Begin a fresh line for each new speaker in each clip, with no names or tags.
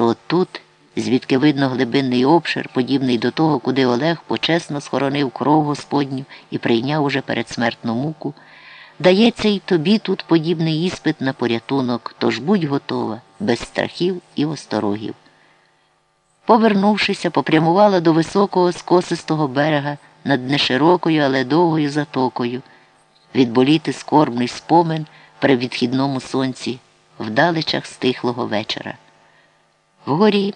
що отут, звідки видно глибинний обшир, подібний до того, куди Олег почесно схоронив кров Господню і прийняв уже передсмертну муку, дається й тобі тут подібний іспит на порятунок, тож будь готова, без страхів і осторогів. Повернувшися, попрямувала до високого скосистого берега над неширокою, але довгою затокою, відболіти скорбний спомин при відхідному сонці, в далечах стихлого вечора. Вгорі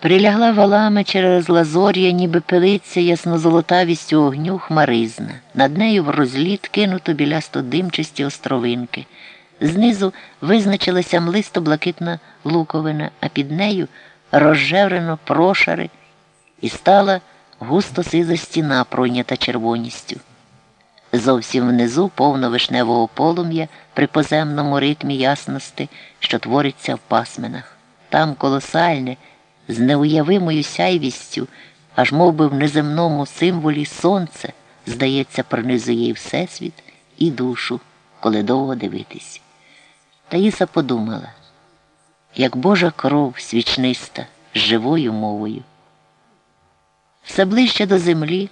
прилягла валами через лазор'я, ніби пилиться яснозолотавістю огню хмаризна. Над нею в розліт кинуто білясто димчасті островинки. Знизу визначилася млисто блакитна луковина, а під нею розжеврено прошари і стала густо сиза стіна, пройнята червоністю. Зовсім внизу повно вишневого полум'я при поземному ритмі ясності, що твориться в пасминах. Там колосальне, з неуявимою сяйвістю, аж мов би в неземному символі сонце, здається, пронизує і всесвіт і душу, коли довго дивитись. Таїса подумала, як Божа кров свічниста з живою мовою. Все ближче до землі.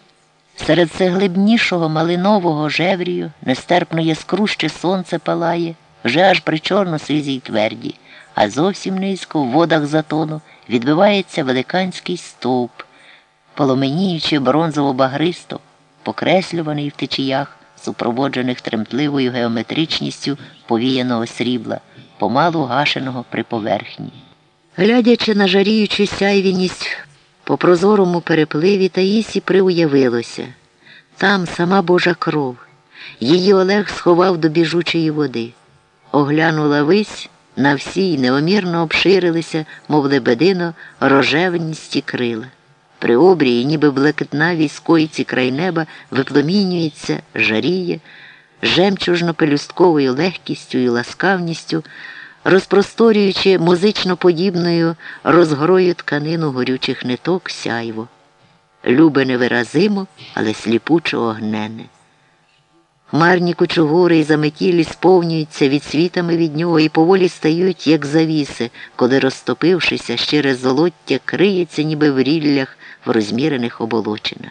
Серед цеглибнішого малинового жеврію нестерпно яскруще сонце палає, вже аж при чорно сизій тверді, а зовсім низько в водах затону відбивається великанський стовп, поломеніючи бронзово багристо, покреслюваний в течіях, супроводжених тремтливою геометричністю повіяного срібла, помалу гашеного при поверхні. Глядячи на жаріючу сяйвіність по прозорому перепливі Таїсі приуявилося. Там сама Божа кров. Її Олег сховав до біжучої води. Оглянула вись, на всій неомірно обширилися, мов лебедино, рожевністі крила. При обрії, ніби блакитна військойці край неба, випломінюється, жаріє, жемчужно пелюстковою легкістю і ласкавністю розпросторюючи музично подібною розгрою тканину горючих ниток сяйво. Любе невиразимо, але сліпучо огнене. Хмарні кучугури і заметілі сповнюються відсвітами від нього і поволі стають, як завіси, коли, розтопившися, щире золоття криється, ніби в ріллях в розмірених оболочинах.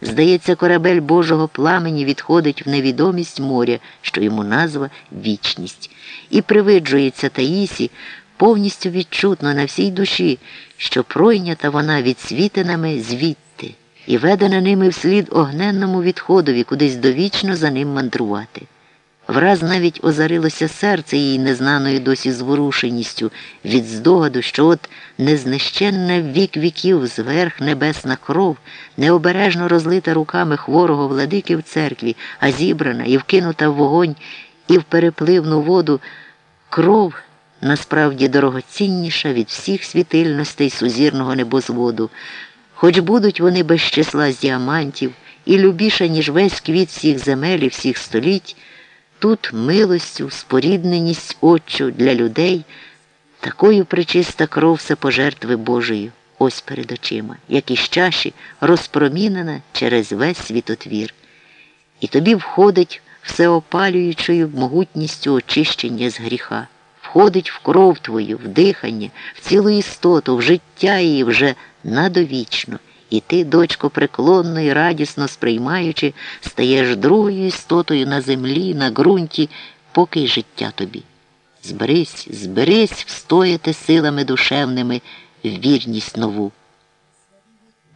Здається, корабель Божого пламені відходить в невідомість моря, що йому назва вічність, і привиджується Таїсі повністю відчутно на всій душі, що пройнята вона відсвітинами звідти і ведена ними вслід огненному відходові, кудись довічно за ним мандрувати. Враз навіть озарилося серце її незнаною досі зворушеністю від здогаду, що от незнищенна вік віків зверх небесна кров, необережно розлита руками хворого владики в церкві, а зібрана і вкинута в вогонь і в перепливну воду кров насправді дорогоцінніша від всіх світильностей сузірного небозводу, хоч будуть вони без числа з діамантів і любіша, ніж весь квіт всіх земель і всіх століть. Тут милостю, спорідненість отчу для людей, такою причиста кров всепожертви Божої, ось перед очима, як із чаші розпромінена через весь світотвір. І тобі входить всеопалюючою могутністю очищення з гріха, входить в кров твою, в дихання, в цілу істоту, в життя її вже надовічно. І ти, дочко, преклонно і радісно сприймаючи, стаєш другою істотою на землі, на ґрунті, поки й життя тобі. Зберись, зберись, встояти силами душевними в вірність нову.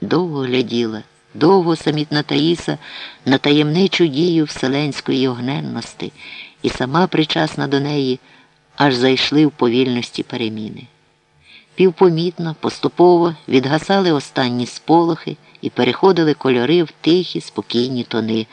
Довго гляділа, довго самітна Таїса на таємничу дію вселенської огненності і сама причасна до неї, аж зайшли в повільності переміни. Півпомітно, поступово відгасали останні сполохи і переходили кольори в тихі, спокійні тони,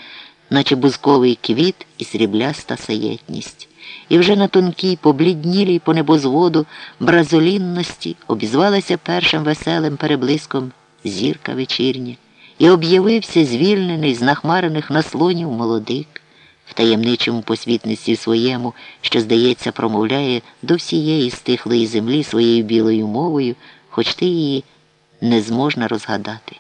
наче бузковий квіт і срібляста саєтність. І вже на тонкій, побліднілій по небозводу бразолінності обізвалася першим веселим переблиском зірка вечірня, і об'явився звільнений з нахмарених наслонів молодик в таємничому посвітництві своєму, що, здається, промовляє до всієї стихлої землі своєю білою мовою, хоч ти її не зможна розгадати.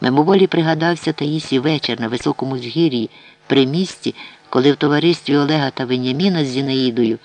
Мимоволі пригадався Таїсі вечір на високому згір'ї при місті, коли в товаристві Олега та Веняміна з Зінаїдою